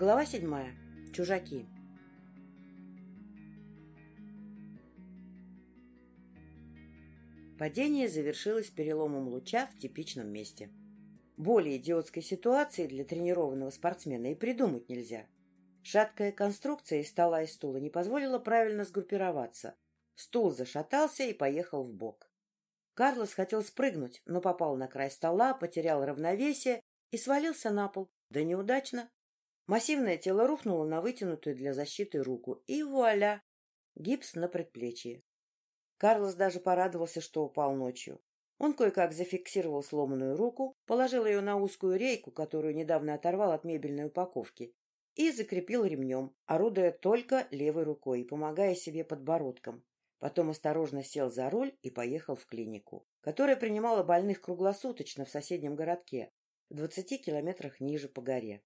Глава седьмая. Чужаки. Падение завершилось переломом луча в типичном месте. Более идиотской ситуации для тренированного спортсмена и придумать нельзя. Шаткая конструкция из стола и стула не позволила правильно сгруппироваться. Стул зашатался и поехал в бок. Карлос хотел спрыгнуть, но попал на край стола, потерял равновесие и свалился на пол. Да неудачно. Массивное тело рухнуло на вытянутую для защиты руку, и вуаля! Гипс на предплечье. Карлос даже порадовался, что упал ночью. Он кое-как зафиксировал сломанную руку, положил ее на узкую рейку, которую недавно оторвал от мебельной упаковки, и закрепил ремнем, орудуя только левой рукой и помогая себе подбородком. Потом осторожно сел за руль и поехал в клинику, которая принимала больных круглосуточно в соседнем городке, в двадцати километрах ниже по горе.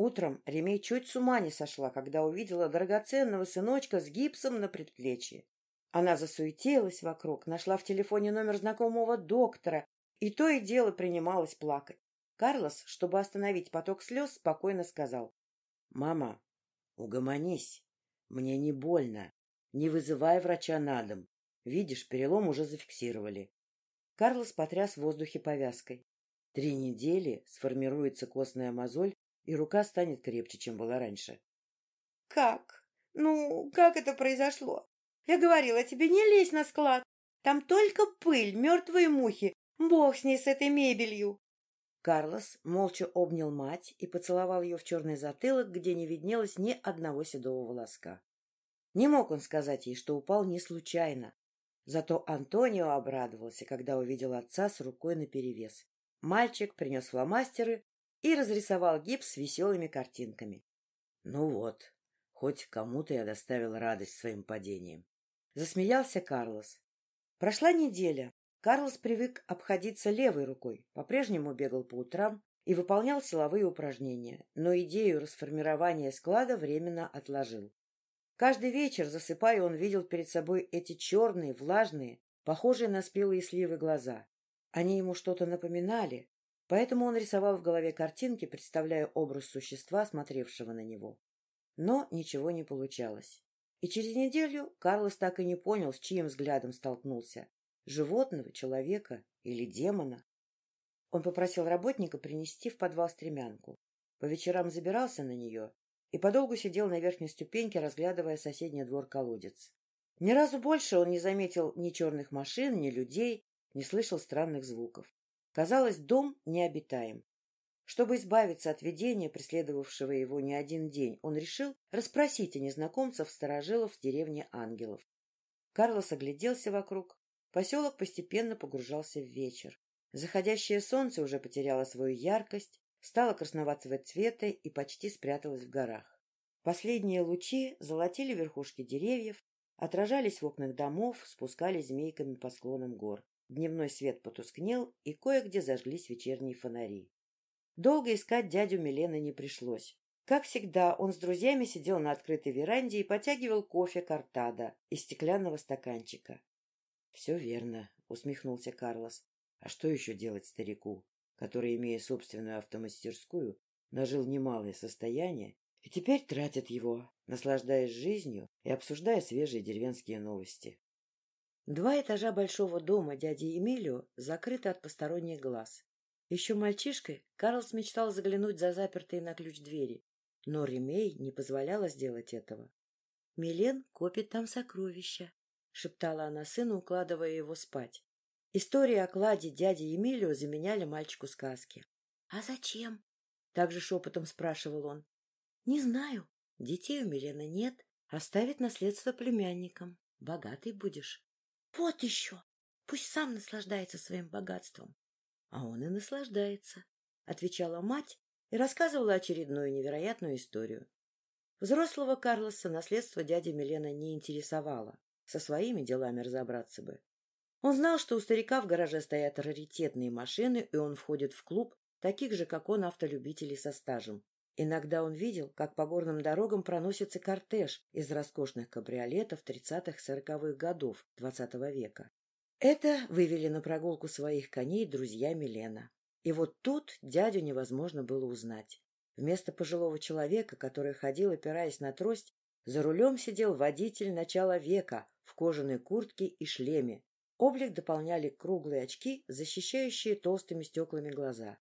Утром Ремей чуть с ума не сошла, когда увидела драгоценного сыночка с гипсом на предплечье. Она засуетилась вокруг, нашла в телефоне номер знакомого доктора и то и дело принималась плакать. Карлос, чтобы остановить поток слез, спокойно сказал. — Мама, угомонись. Мне не больно. Не вызывай врача на дом. Видишь, перелом уже зафиксировали. Карлос потряс в воздухе повязкой. Три недели сформируется костная мозоль и рука станет крепче, чем была раньше. — Как? Ну, как это произошло? Я говорила тебе, не лезь на склад. Там только пыль, мертвые мухи. Бог с ней, с этой мебелью. Карлос молча обнял мать и поцеловал ее в черный затылок, где не виднелось ни одного седого волоска. Не мог он сказать ей, что упал не случайно. Зато Антонио обрадовался, когда увидел отца с рукой наперевес. Мальчик принес фломастеры и разрисовал гипс веселыми картинками. Ну вот, хоть кому-то я доставил радость своим падением. Засмеялся Карлос. Прошла неделя. Карлос привык обходиться левой рукой, по-прежнему бегал по утрам и выполнял силовые упражнения, но идею расформирования склада временно отложил. Каждый вечер, засыпая, он видел перед собой эти черные, влажные, похожие на спелые сливы глаза. Они ему что-то напоминали, Поэтому он рисовал в голове картинки, представляя образ существа, смотревшего на него. Но ничего не получалось. И через неделю Карлос так и не понял, с чьим взглядом столкнулся — животного, человека или демона. Он попросил работника принести в подвал стремянку. По вечерам забирался на нее и подолгу сидел на верхней ступеньке, разглядывая соседний двор-колодец. Ни разу больше он не заметил ни черных машин, ни людей, не слышал странных звуков. Казалось, дом необитаем. Чтобы избавиться от видения, преследовавшего его не один день, он решил расспросить о незнакомцев-старожилов в деревне Ангелов. Карлос огляделся вокруг. Поселок постепенно погружался в вечер. Заходящее солнце уже потеряло свою яркость, стало красноватого цвета и почти спряталось в горах. Последние лучи золотили верхушки деревьев, отражались в окнах домов, спускались змейками по склонам гор. Дневной свет потускнел, и кое-где зажглись вечерние фонари. Долго искать дядю Милены не пришлось. Как всегда, он с друзьями сидел на открытой веранде и потягивал кофе картада из стеклянного стаканчика. — Все верно, — усмехнулся Карлос. — А что еще делать старику, который, имея собственную автомастерскую, нажил немалое состояние и теперь тратит его, наслаждаясь жизнью и обсуждая свежие деревенские новости? Два этажа большого дома дяди Эмилио закрыты от посторонних глаз. Еще мальчишкой Карлс мечтал заглянуть за запертые на ключ двери, но Ремей не позволяла сделать этого. — Милен копит там сокровища, — шептала она сыну, укладывая его спать. Истории о кладе дяди Эмилио заменяли мальчику сказки. — А зачем? — также шепотом спрашивал он. — Не знаю. Детей у Милены нет. Оставит наследство племянникам. Богатый будешь. Вот еще! Пусть сам наслаждается своим богатством. — А он и наслаждается, — отвечала мать и рассказывала очередную невероятную историю. Взрослого Карлоса наследство дяди Милена не интересовало. Со своими делами разобраться бы. Он знал, что у старика в гараже стоят раритетные машины, и он входит в клуб таких же, как он, автолюбителей со стажем. Иногда он видел, как по горным дорогам проносится кортеж из роскошных кабриолетов 30-40-х годов XX -го века. Это вывели на прогулку своих коней друзья Милена. И вот тут дядю невозможно было узнать. Вместо пожилого человека, который ходил, опираясь на трость, за рулем сидел водитель начала века в кожаной куртке и шлеме. Облик дополняли круглые очки, защищающие толстыми стеклами глаза.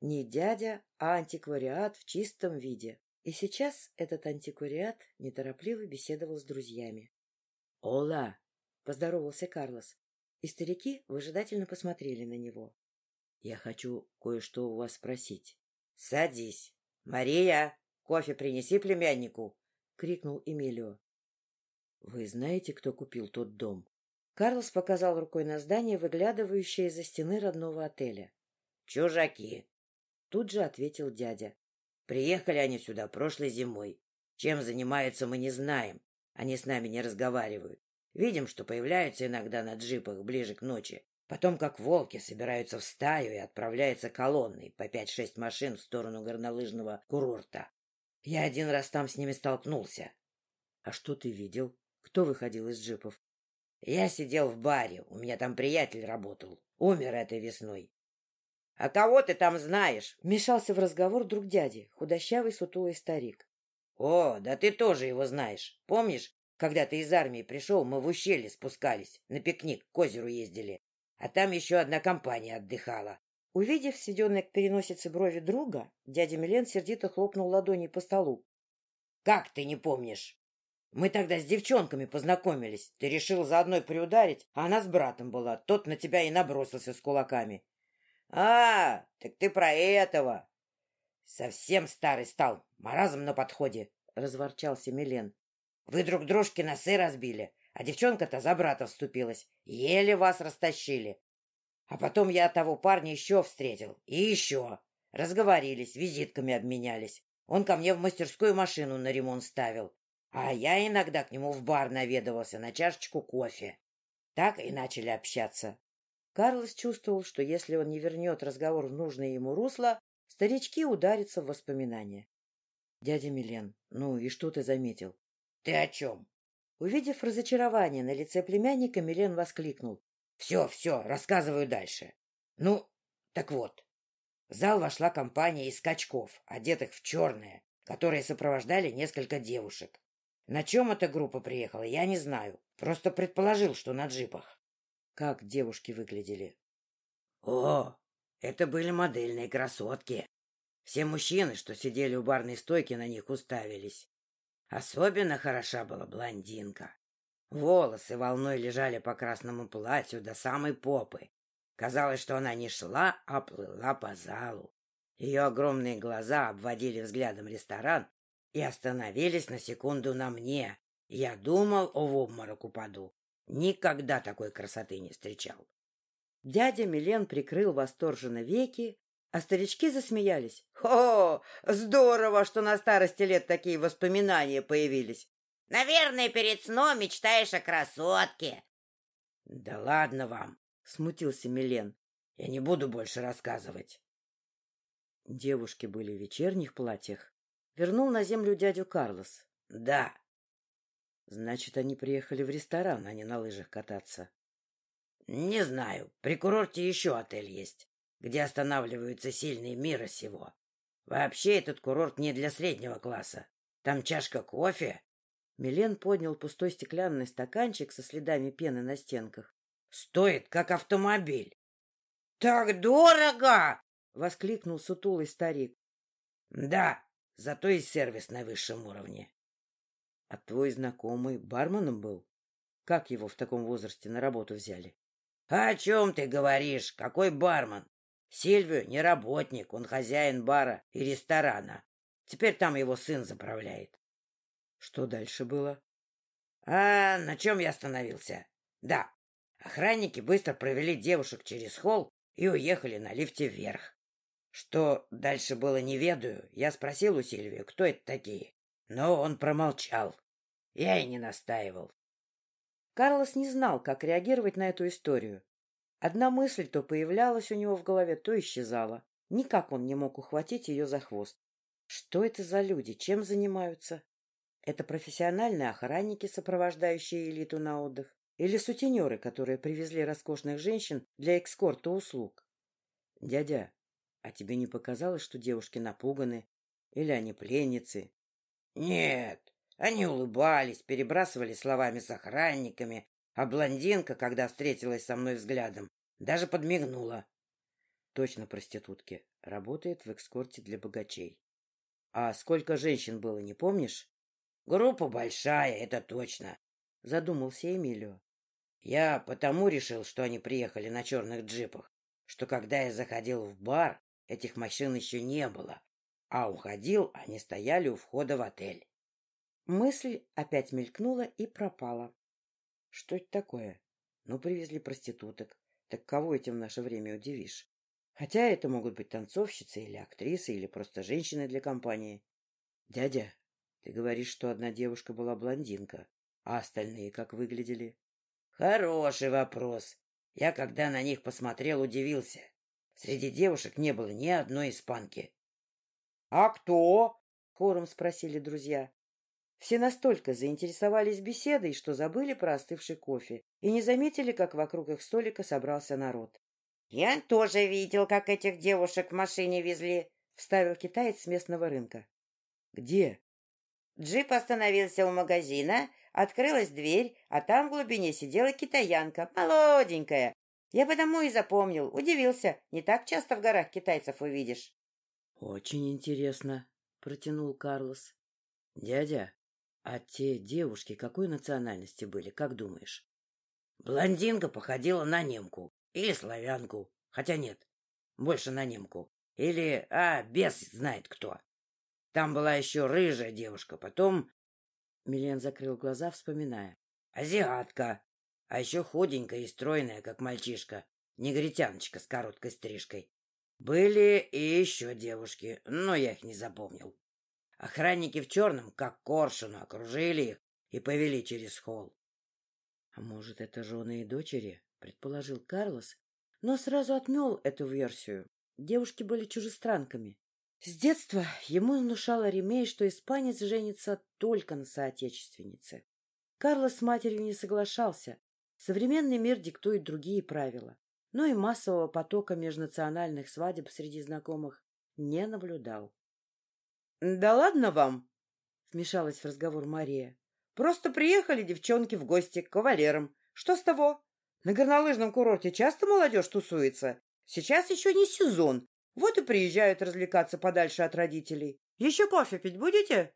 Не дядя, а антиквариат в чистом виде. И сейчас этот антиквариат неторопливо беседовал с друзьями. — Ола! — поздоровался Карлос. И старики выжидательно посмотрели на него. — Я хочу кое-что у вас спросить. — Садись. — Мария, кофе принеси племяннику! — крикнул Эмилио. — Вы знаете, кто купил тот дом? Карлос показал рукой на здание, выглядывающее из-за стены родного отеля. — Чужаки! Тут же ответил дядя. Приехали они сюда прошлой зимой. Чем занимаются, мы не знаем. Они с нами не разговаривают. Видим, что появляются иногда на джипах ближе к ночи. Потом, как волки, собираются в стаю и отправляются колонной по пять-шесть машин в сторону горнолыжного курорта. Я один раз там с ними столкнулся. — А что ты видел? Кто выходил из джипов? — Я сидел в баре, у меня там приятель работал. Умер этой весной. — А кого ты там знаешь? — вмешался в разговор друг дяди, худощавый сутулый старик. — О, да ты тоже его знаешь. Помнишь, когда ты из армии пришел, мы в ущелье спускались, на пикник к озеру ездили, а там еще одна компания отдыхала. Увидев сведенные к переносице брови друга, дядя Милен сердито хлопнул ладонью по столу. — Как ты не помнишь? Мы тогда с девчонками познакомились. Ты решил заодно приударить, а она с братом была. Тот на тебя и набросился с кулаками. А, так ты про этого. Совсем старый стал, маразм на подходе, разворчался Милен. Вы друг дружке носы разбили, а девчонка-то за брата вступилась. Еле вас растащили. А потом я того парня еще встретил. И еще. Разговорились, визитками обменялись. Он ко мне в мастерскую машину на ремонт ставил. А я иногда к нему в бар наведывался на чашечку кофе. Так и начали общаться. Карлос чувствовал, что если он не вернет разговор в нужное ему русло, старички ударятся в воспоминания. — Дядя Милен, ну и что ты заметил? — Ты о чем? Увидев разочарование на лице племянника, Милен воскликнул. — Все, все, рассказываю дальше. Ну, так вот. В зал вошла компания из скачков, одетых в черное, которые сопровождали несколько девушек. На чем эта группа приехала, я не знаю. Просто предположил, что на джипах. Как девушки выглядели? О, это были модельные красотки. Все мужчины, что сидели у барной стойки, на них уставились. Особенно хороша была блондинка. Волосы волной лежали по красному платью до самой попы. Казалось, что она не шла, а плыла по залу. Ее огромные глаза обводили взглядом ресторан и остановились на секунду на мне. Я думал, в обморок упаду. Никогда такой красоты не встречал. Дядя Милен прикрыл восторженно веки, а старички засмеялись. — О, здорово, что на старости лет такие воспоминания появились. — Наверное, перед сном мечтаешь о красотке. — Да ладно вам, — смутился Милен. — Я не буду больше рассказывать. Девушки были в вечерних платьях. Вернул на землю дядю Карлос. — Да, Значит, они приехали в ресторан, а не на лыжах кататься. — Не знаю. При курорте еще отель есть, где останавливаются сильные мира сего. Вообще этот курорт не для среднего класса. Там чашка кофе. Милен поднял пустой стеклянный стаканчик со следами пены на стенках. — Стоит, как автомобиль. — Так дорого! — воскликнул сутулый старик. — Да, зато и сервис на высшем уровне. А твой знакомый барменом был? Как его в таком возрасте на работу взяли? — О чем ты говоришь? Какой бармен? Сильвию не работник, он хозяин бара и ресторана. Теперь там его сын заправляет. Что дальше было? А на чем я остановился? Да, охранники быстро провели девушек через холл и уехали на лифте вверх. Что дальше было, не ведаю. Я спросил у Сильвию, кто это такие. Но он промолчал. Я и не настаивал. Карлос не знал, как реагировать на эту историю. Одна мысль то появлялась у него в голове, то исчезала. Никак он не мог ухватить ее за хвост. Что это за люди? Чем занимаются? Это профессиональные охранники, сопровождающие элиту на отдых? Или сутенеры, которые привезли роскошных женщин для экскорта услуг? Дядя, а тебе не показалось, что девушки напуганы? Или они пленницы? Нет, они улыбались, перебрасывали словами с охранниками, а блондинка, когда встретилась со мной взглядом, даже подмигнула. Точно проститутки. Работает в экскорте для богачей. А сколько женщин было, не помнишь? Группа большая, это точно. Задумался Эмилио. Я потому решил, что они приехали на черных джипах, что когда я заходил в бар, этих машин еще не было, а уходил, они стояли у входа в отель. Мысль опять мелькнула и пропала. Что это такое? Ну, привезли проституток. Так кого этим в наше время удивишь? Хотя это могут быть танцовщицы или актрисы, или просто женщины для компании. Дядя, ты говоришь, что одна девушка была блондинка, а остальные как выглядели? Хороший вопрос. Я, когда на них посмотрел, удивился. Среди девушек не было ни одной испанки. — А кто? — хором спросили друзья. Все настолько заинтересовались беседой, что забыли про остывший кофе и не заметили, как вокруг их столика собрался народ. — Я тоже видел, как этих девушек в машине везли, — вставил китаец с местного рынка. — Где? Джип остановился у магазина, открылась дверь, а там в глубине сидела китаянка, молоденькая. Я потому и запомнил, удивился, не так часто в горах китайцев увидишь. — Очень интересно, — протянул Карлос. — Дядя, а те девушки какой национальности были, как думаешь? Блондинка походила на немку или славянку. Хотя нет, больше на немку. Или, а, бес знает кто. Там была еще рыжая девушка, потом... Милен закрыл глаза, вспоминая. Азиатка. А еще худенькая и стройная, как мальчишка. Негритяночка с короткой стрижкой. Были и еще девушки, но я их не запомнил. Охранники в черном, как коршуну, окружили их и повели через холл. — А может, это жены и дочери? — предположил Карлос, но сразу отмел эту версию. Девушки были чужестранками. С детства ему внушало Ремей, что испанец женится только на соотечественнице. Карлос с матерью не соглашался. Современный мир диктует другие правила, но и массового потока межнациональных свадеб среди знакомых не наблюдал. — Да ладно вам! — вмешалась в разговор Мария. — Просто приехали девчонки в гости к кавалерам. Что с того? На горнолыжном курорте часто молодежь тусуется. Сейчас еще не сезон. Вот и приезжают развлекаться подальше от родителей. Еще кофе пить будете?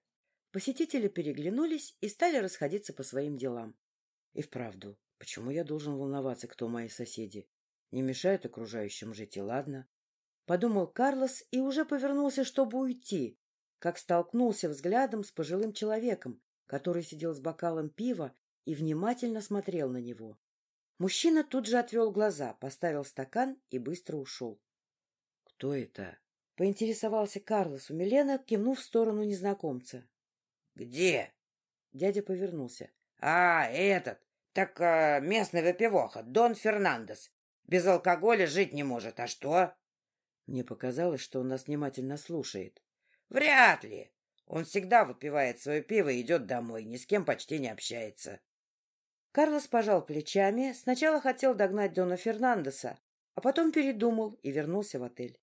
Посетители переглянулись и стали расходиться по своим делам. И вправду, почему я должен волноваться, кто мои соседи? Не мешают окружающим жить, и ладно. Подумал Карлос и уже повернулся, чтобы уйти, как столкнулся взглядом с пожилым человеком, который сидел с бокалом пива и внимательно смотрел на него. Мужчина тут же отвел глаза, поставил стакан и быстро ушел. — Кто это? — поинтересовался Карлос у Милена, кивнув в сторону незнакомца. — Где? Дядя повернулся. — А, этот! Так а, местный выпивоха, Дон Фернандес. Без алкоголя жить не может. А что? Мне показалось, что он нас внимательно слушает. Вряд ли. Он всегда выпивает свое пиво и идет домой, ни с кем почти не общается. Карлос пожал плечами, сначала хотел догнать Дона Фернандеса, а потом передумал и вернулся в отель.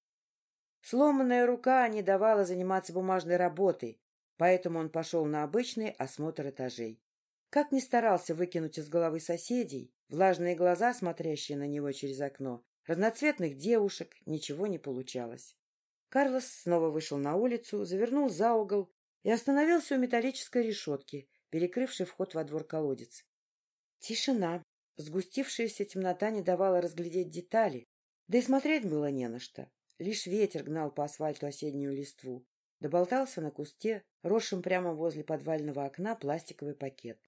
Сломанная рука не давала заниматься бумажной работой, поэтому он пошел на обычный осмотр этажей. Как ни старался выкинуть из головы соседей, влажные глаза, смотрящие на него через окно, разноцветных девушек, ничего не получалось. Карлос снова вышел на улицу, завернул за угол и остановился у металлической решетки, перекрывшей вход во двор колодец. Тишина. Сгустившаяся темнота не давала разглядеть детали, да и смотреть было не на что. Лишь ветер гнал по асфальту осеннюю листву. Доболтался на кусте, росшем прямо возле подвального окна, пластиковый пакет.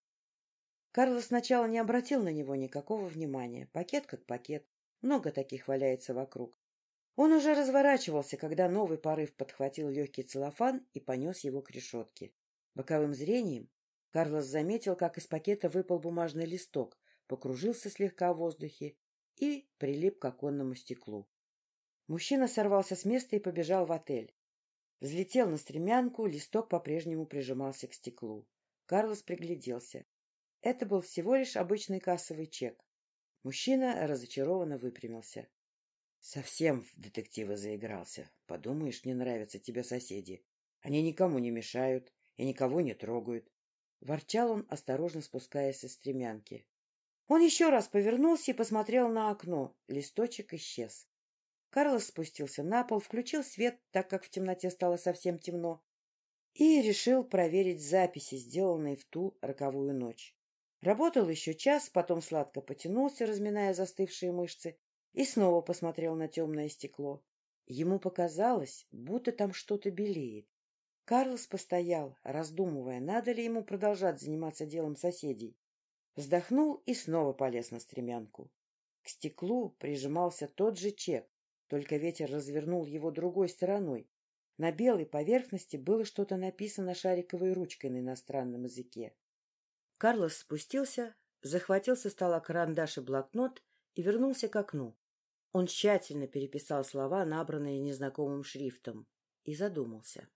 Карлос сначала не обратил на него никакого внимания. Пакет как пакет. Много таких валяется вокруг. Он уже разворачивался, когда новый порыв подхватил легкий целлофан и понес его к решетке. Боковым зрением Карлос заметил, как из пакета выпал бумажный листок, покружился слегка в воздухе и прилип к оконному стеклу. Мужчина сорвался с места и побежал в отель. Взлетел на стремянку, листок по-прежнему прижимался к стеклу. Карлос пригляделся. Это был всего лишь обычный кассовый чек. Мужчина разочарованно выпрямился. Совсем в детектива заигрался. Подумаешь, не нравятся тебе соседи. Они никому не мешают и никого не трогают. Ворчал он, осторожно спускаясь со стремянки. Он еще раз повернулся и посмотрел на окно. Листочек исчез. Карлос спустился на пол, включил свет, так как в темноте стало совсем темно, и решил проверить записи, сделанные в ту роковую ночь. Работал еще час, потом сладко потянулся, разминая застывшие мышцы, и снова посмотрел на темное стекло. Ему показалось, будто там что-то белеет. Карлос постоял, раздумывая, надо ли ему продолжать заниматься делом соседей. Вздохнул и снова полез на стремянку. К стеклу прижимался тот же чек, только ветер развернул его другой стороной. На белой поверхности было что-то написано шариковой ручкой на иностранном языке. Карлос спустился, захватил со стола карандаш и блокнот и вернулся к окну. Он тщательно переписал слова, набранные незнакомым шрифтом, и задумался.